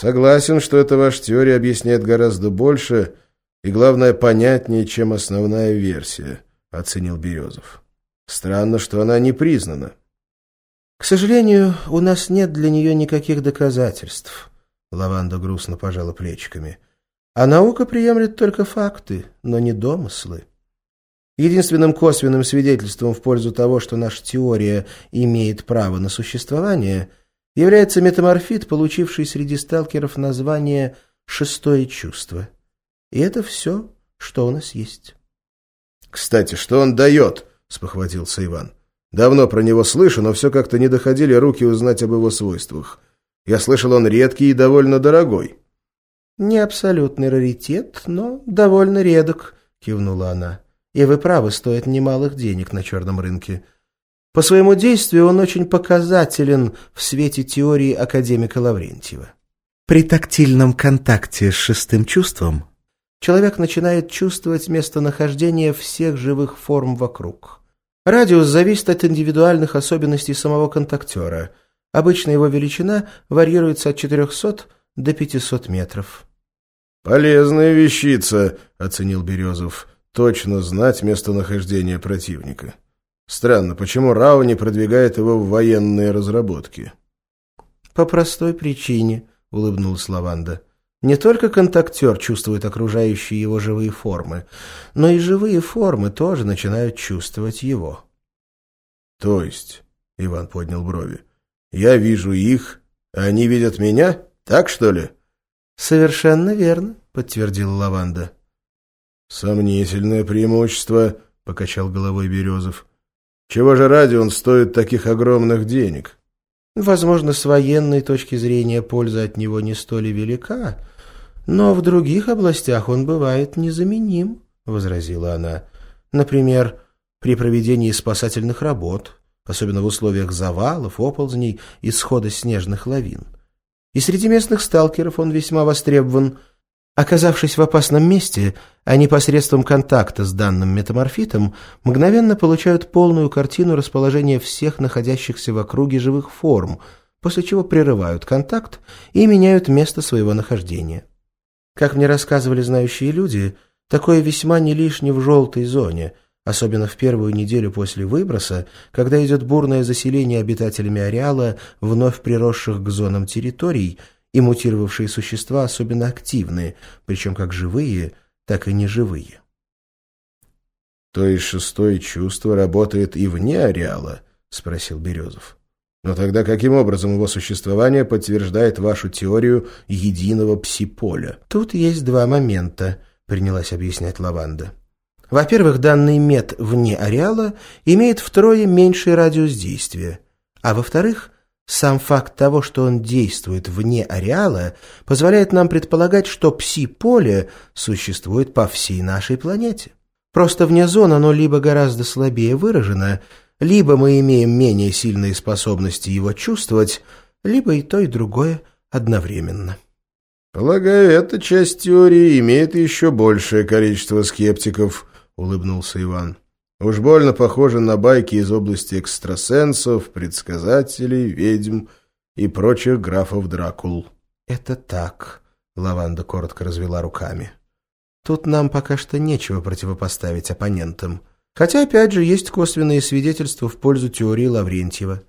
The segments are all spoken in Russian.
Согласен, что эта ваша теория объясняет гораздо больше и, главное, понятнее, чем основная версия, оценил Березов. Странно, что она не признана. К сожалению, у нас нет для нее никаких доказательств. Лаванда грустно пожала плечиками. А наука приемлет только факты, но не домыслы. Единственным косвенным свидетельством в пользу того, что наша теория имеет право на существование, является метаморфит, получивший среди сталкеров название «шестое чувство». И это все, что у нас есть. «Кстати, что он дает?» — спохватился Иван. «Давно про него слышу, но все как-то не доходили руки узнать об его свойствах. Я слышал, он редкий и довольно дорогой». «Не абсолютный раритет, но довольно редок», — кивнула она. И вы правы, стоит немалых денег на черном рынке. По своему действию он очень показателен в свете теории академика Лаврентьева. При тактильном контакте с шестым чувством человек начинает чувствовать местонахождение всех живых форм вокруг. Радиус зависит от индивидуальных особенностей самого контактера. Обычно его величина варьируется от 400 до 500 метров. «Полезная вещица», — оценил Березов точно знать местонахождение противника. Странно, почему Рау не продвигает его в военные разработки? «По простой причине», — улыбнулась Лаванда. «Не только контактер чувствует окружающие его живые формы, но и живые формы тоже начинают чувствовать его». «То есть?» — Иван поднял брови. «Я вижу их, а они видят меня? Так, что ли?» «Совершенно верно», — подтвердила Лаванда. «Сомнительное преимущество», — покачал головой Березов. «Чего же ради он стоит таких огромных денег?» «Возможно, с военной точки зрения польза от него не столь велика, но в других областях он бывает незаменим», — возразила она. «Например, при проведении спасательных работ, особенно в условиях завалов, оползней и схода снежных лавин. И среди местных сталкеров он весьма востребован — Оказавшись в опасном месте, они посредством контакта с данным метаморфитом мгновенно получают полную картину расположения всех находящихся в округе живых форм, после чего прерывают контакт и меняют место своего нахождения. Как мне рассказывали знающие люди, такое весьма не лишне в желтой зоне, особенно в первую неделю после выброса, когда идет бурное заселение обитателями ареала вновь приросших к зонам территорий – и мутировавшие существа особенно активные, причем как живые, так и неживые. «То есть шестое чувство работает и вне ареала?» — спросил Березов. «Но тогда каким образом его существование подтверждает вашу теорию единого псиполя?» «Тут есть два момента», — принялась объяснять Лаванда. «Во-первых, данный мет вне ареала имеет втрое меньший радиус действия, а во-вторых, сам факт того, что он действует вне ареала, позволяет нам предполагать, что пси-поле существует по всей нашей планете. Просто вне зон оно либо гораздо слабее выражено, либо мы имеем менее сильные способности его чувствовать, либо и то, и другое одновременно. «Полагаю, эта часть теории имеет еще большее количество скептиков», — улыбнулся Иван. Уж больно похоже на байки из области экстрасенсов, предсказателей, ведьм и прочих графов Дракул. «Это так», — Лаванда коротко развела руками. «Тут нам пока что нечего противопоставить оппонентам. Хотя, опять же, есть косвенные свидетельства в пользу теории Лаврентьева.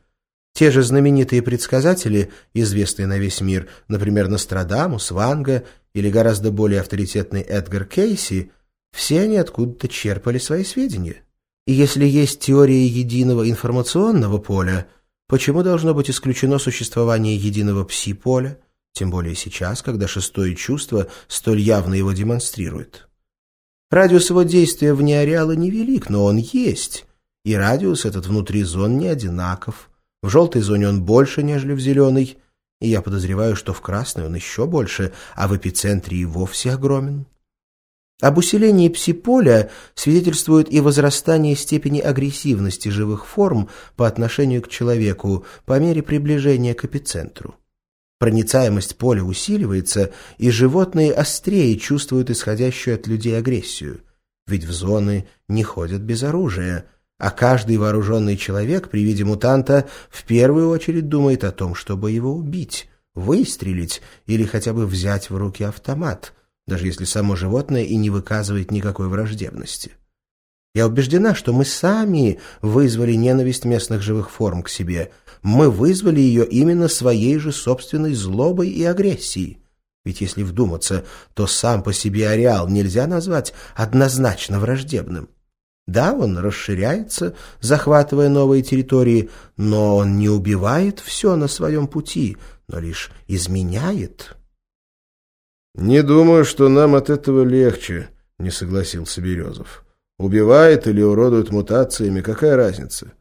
Те же знаменитые предсказатели, известные на весь мир, например, Нострадамус, Ванга или гораздо более авторитетный Эдгар Кейси, все они откуда-то черпали свои сведения». И если есть теория единого информационного поля, почему должно быть исключено существование единого пси-поля, тем более сейчас, когда шестое чувство столь явно его демонстрирует? Радиус его действия вне ареала невелик, но он есть, и радиус этот внутри зон не одинаков. В желтой зоне он больше, нежели в зеленой, и я подозреваю, что в красной он еще больше, а в эпицентре и вовсе огромен. Об усилении псиполя свидетельствует и возрастание степени агрессивности живых форм по отношению к человеку по мере приближения к эпицентру. Проницаемость поля усиливается, и животные острее чувствуют исходящую от людей агрессию. Ведь в зоны не ходят без оружия, а каждый вооруженный человек при виде мутанта в первую очередь думает о том, чтобы его убить, выстрелить или хотя бы взять в руки автомат, даже если само животное и не выказывает никакой враждебности. Я убеждена, что мы сами вызвали ненависть местных живых форм к себе. Мы вызвали ее именно своей же собственной злобой и агрессией. Ведь если вдуматься, то сам по себе ареал нельзя назвать однозначно враждебным. Да, он расширяется, захватывая новые территории, но он не убивает все на своем пути, но лишь изменяет. «Не думаю, что нам от этого легче», — не согласился Березов. «Убивает или уродует мутациями, какая разница?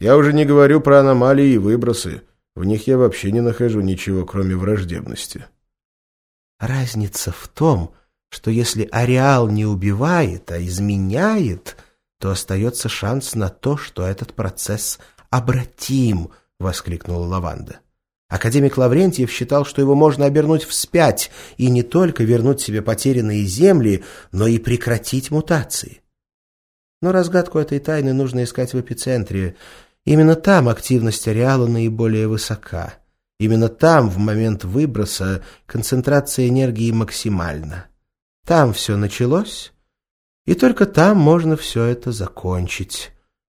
Я уже не говорю про аномалии и выбросы. В них я вообще не нахожу ничего, кроме враждебности». Разница в том, что если ареал не убивает, а изменяет, то остается шанс на то, что этот процесс обратим, — воскликнула Лаванда. Академик Лаврентьев считал, что его можно обернуть вспять и не только вернуть себе потерянные земли, но и прекратить мутации. Но разгадку этой тайны нужно искать в эпицентре. Именно там активность ареала наиболее высока. Именно там, в момент выброса, концентрация энергии максимальна. Там все началось, и только там можно все это закончить.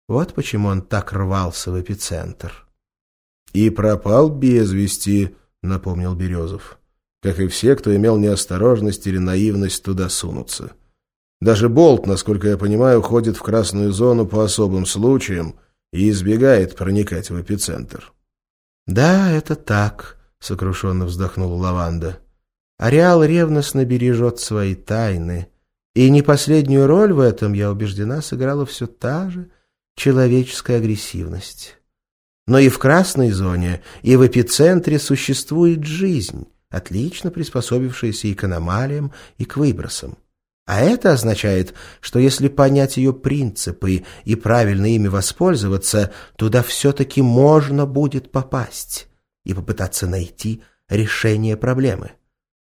Вот почему он так рвался в эпицентр. — И пропал без вести, — напомнил Березов. Как и все, кто имел неосторожность или наивность туда сунуться. Даже Болт, насколько я понимаю, ходит в красную зону по особым случаям и избегает проникать в эпицентр. «Да, это так», — сокрушенно вздохнула Лаванда. «Ареал ревностно бережет свои тайны, и не последнюю роль в этом, я убеждена, сыграла все та же человеческая агрессивность. Но и в красной зоне, и в эпицентре существует жизнь, отлично приспособившаяся и к аномалиям, и к выбросам. А это означает, что если понять ее принципы и правильно ими воспользоваться, туда все-таки можно будет попасть и попытаться найти решение проблемы.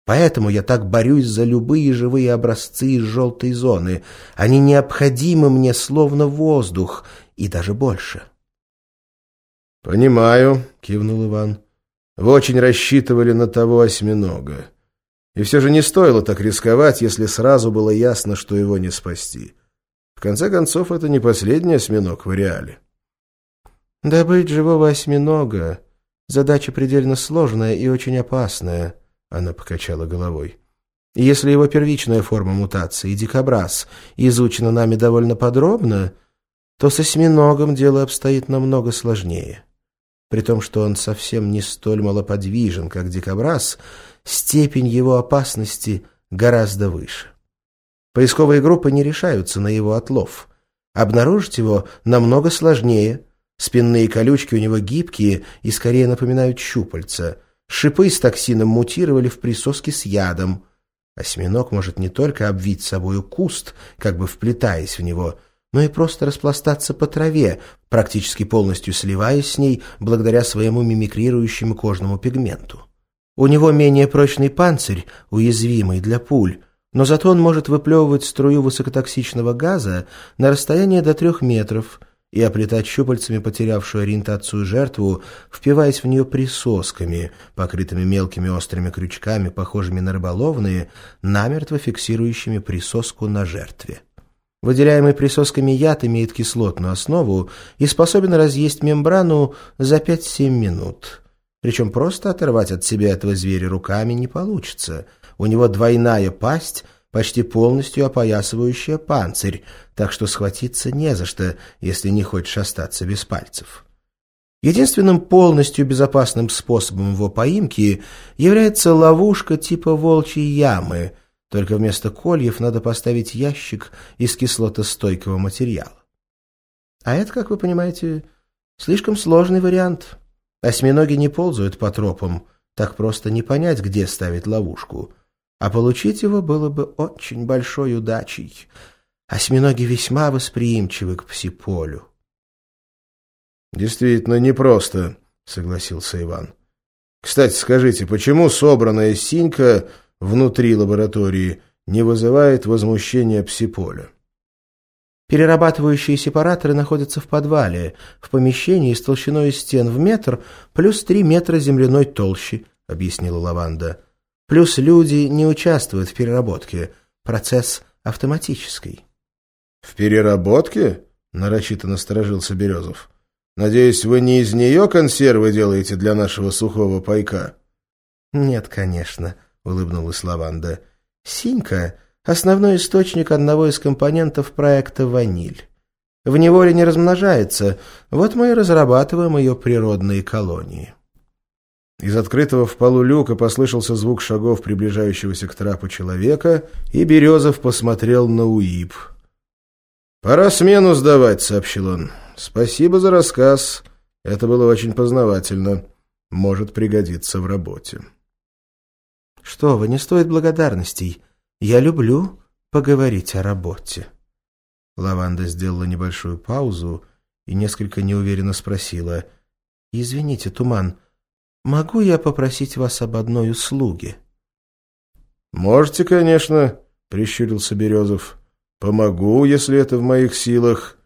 Поэтому я так борюсь за любые живые образцы из желтой зоны. Они необходимы мне словно воздух, и даже больше. «Понимаю», — кивнул Иван. «Вы очень рассчитывали на того осьминога. И все же не стоило так рисковать, если сразу было ясно, что его не спасти. В конце концов, это не последний осьминог в реале. «Добыть живого осьминога — задача предельно сложная и очень опасная», — она покачала головой. «Если его первичная форма мутации, дикобраз, изучена нами довольно подробно, то с осьминогом дело обстоит намного сложнее. При том, что он совсем не столь малоподвижен, как дикобраз — степень его опасности гораздо выше. Поисковые группы не решаются на его отлов. Обнаружить его намного сложнее. Спинные колючки у него гибкие и скорее напоминают щупальца. Шипы с токсином мутировали в присоске с ядом. Осьминог может не только обвить собою куст, как бы вплетаясь в него, но и просто распластаться по траве, практически полностью сливаясь с ней благодаря своему мимикрирующему кожному пигменту. У него менее прочный панцирь, уязвимый для пуль, но зато он может выплевывать струю высокотоксичного газа на расстояние до трех метров и оплетать щупальцами потерявшую ориентацию жертву, впиваясь в нее присосками, покрытыми мелкими острыми крючками, похожими на рыболовные, намертво фиксирующими присоску на жертве. Выделяемый присосками яд имеет кислотную основу и способен разъесть мембрану за 5-7 минут. Причем просто оторвать от себя этого зверя руками не получится. У него двойная пасть, почти полностью опоясывающая панцирь, так что схватиться не за что, если не хочешь остаться без пальцев. Единственным полностью безопасным способом его поимки является ловушка типа волчьей ямы, только вместо кольев надо поставить ящик из кислотостойкого материала. А это, как вы понимаете, слишком сложный вариант. Осьминоги не ползают по тропам, так просто не понять, где ставить ловушку. А получить его было бы очень большой удачей. Осьминоги весьма восприимчивы к псиполю. «Действительно непросто», — согласился Иван. «Кстати, скажите, почему собранная синька внутри лаборатории не вызывает возмущения псиполя?» Перерабатывающие сепараторы находятся в подвале, в помещении с толщиной стен в метр плюс три метра земляной толщи, объяснила Лаванда. «Плюс люди не участвуют в переработке. Процесс автоматический». «В переработке?» — нарочито насторожился Березов. «Надеюсь, вы не из нее консервы делаете для нашего сухого пайка?» «Нет, конечно», — улыбнулась Лаванда. «Синька — основной источник одного из компонентов проекта «Ваниль». В неволе не размножается, вот мы и разрабатываем ее природные колонии». Из открытого в полу люка послышался звук шагов приближающегося к трапу человека, и Березов посмотрел на УИП. «Пора смену сдавать», — сообщил он. «Спасибо за рассказ. Это было очень познавательно. Может пригодиться в работе». «Что вы, не стоит благодарностей. Я люблю поговорить о работе». Лаванда сделала небольшую паузу и несколько неуверенно спросила. «Извините, Туман, могу я попросить вас об одной услуге?» «Можете, конечно», — прищурился Березов. «Помогу, если это в моих силах.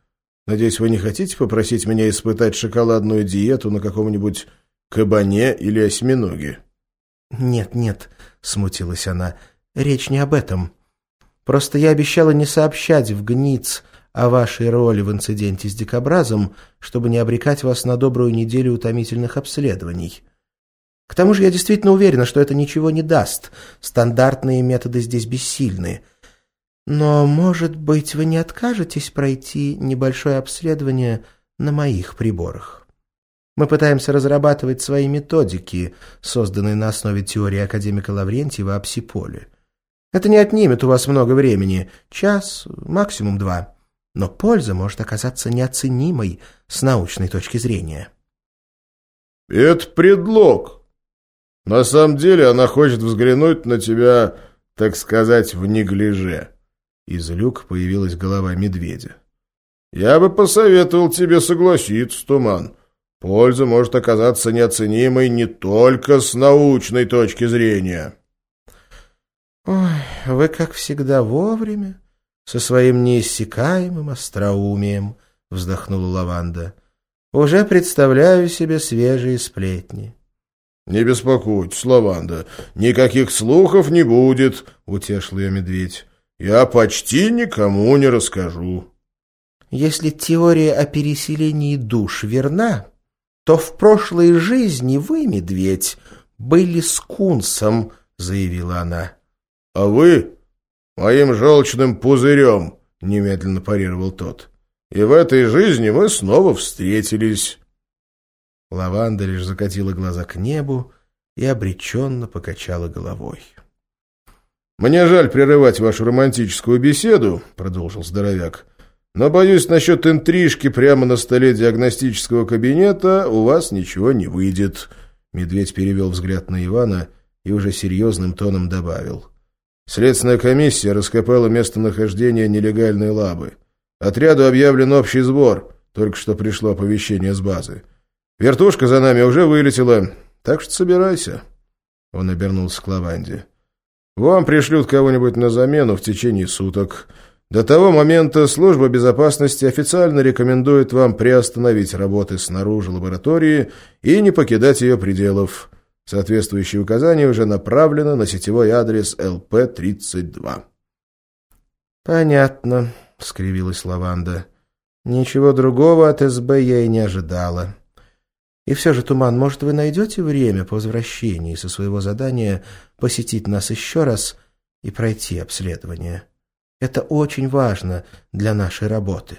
Надеюсь, вы не хотите попросить меня испытать шоколадную диету на каком-нибудь кабане или осьминоге?» «Нет, нет», — смутилась она, — «речь не об этом. Просто я обещала не сообщать в ГНИЦ о вашей роли в инциденте с дикобразом, чтобы не обрекать вас на добрую неделю утомительных обследований. К тому же я действительно уверена, что это ничего не даст. Стандартные методы здесь бессильны. Но, может быть, вы не откажетесь пройти небольшое обследование на моих приборах? Мы пытаемся разрабатывать свои методики, созданные на основе теории академика Лаврентьева о псиполе. Это не отнимет у вас много времени, час, максимум два. Но польза может оказаться неоценимой с научной точки зрения. «Это предлог. На самом деле она хочет взглянуть на тебя, так сказать, в неглиже». Из люк появилась голова медведя. «Я бы посоветовал тебе согласиться, Туман. Польза может оказаться неоценимой не только с научной точки зрения». «Ой, вы, как всегда, вовремя, со своим неиссякаемым остроумием», — вздохнула Лаванда. «Уже представляю себе свежие сплетни». «Не беспокойтесь, Лаванда, никаких слухов не будет», — утешил ее медведь. «Я почти никому не расскажу». «Если теория о переселении душ верна, то в прошлой жизни вы, медведь, были скунсом», — заявила она а вы моим желчным пузырем, — немедленно парировал тот. И в этой жизни мы снова встретились. Лаванда лишь закатила глаза к небу и обреченно покачала головой. «Мне жаль прерывать вашу романтическую беседу», — продолжил здоровяк. «Но, боюсь, насчет интрижки прямо на столе диагностического кабинета у вас ничего не выйдет». Медведь перевел взгляд на Ивана и уже серьезным тоном добавил. Следственная комиссия раскопала местонахождение нелегальной лабы. Отряду объявлен общий сбор. Только что пришло оповещение с базы. Вертушка за нами уже вылетела, так что собирайся. Он обернулся к Лаванде. Вам пришлют кого-нибудь на замену в течение суток. До того момента служба безопасности официально рекомендует вам приостановить работы снаружи лаборатории и не покидать ее пределов. Соответствующее указание уже направлено на сетевой адрес ЛП-32. «Понятно», — скривилась Лаванда. «Ничего другого от СБ я и не ожидала. И все же, Туман, может, вы найдете время по возвращении со своего задания посетить нас еще раз и пройти обследование? Это очень важно для нашей работы».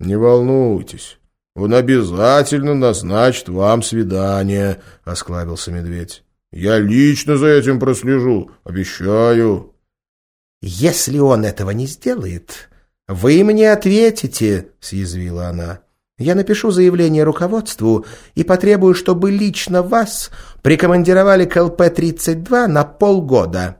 «Не волнуйтесь». «Он обязательно назначит вам свидание», — осклабился медведь. «Я лично за этим прослежу, обещаю». «Если он этого не сделает, вы мне ответите», — съязвила она. «Я напишу заявление руководству и потребую, чтобы лично вас прикомандировали к ЛП-32 на полгода».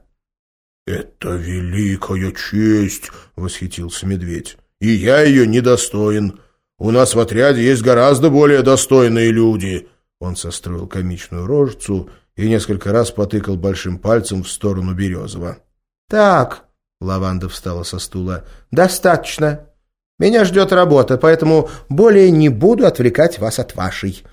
«Это великая честь!» — восхитился медведь. «И я ее недостоин. У нас в отряде есть гораздо более достойные люди». Он состроил комичную рожицу и несколько раз потыкал большим пальцем в сторону Березова. «Так», — Лаванда встала со стула, — «достаточно. Меня ждет работа, поэтому более не буду отвлекать вас от вашей.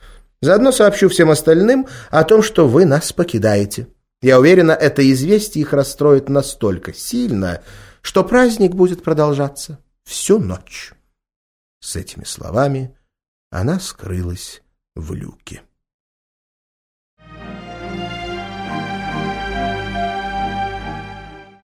Заодно сообщу всем остальным о том, что вы нас покидаете. Я уверена, это известие их расстроит настолько сильно, что праздник будет продолжаться всю ночь. С этими словами она скрылась в люке.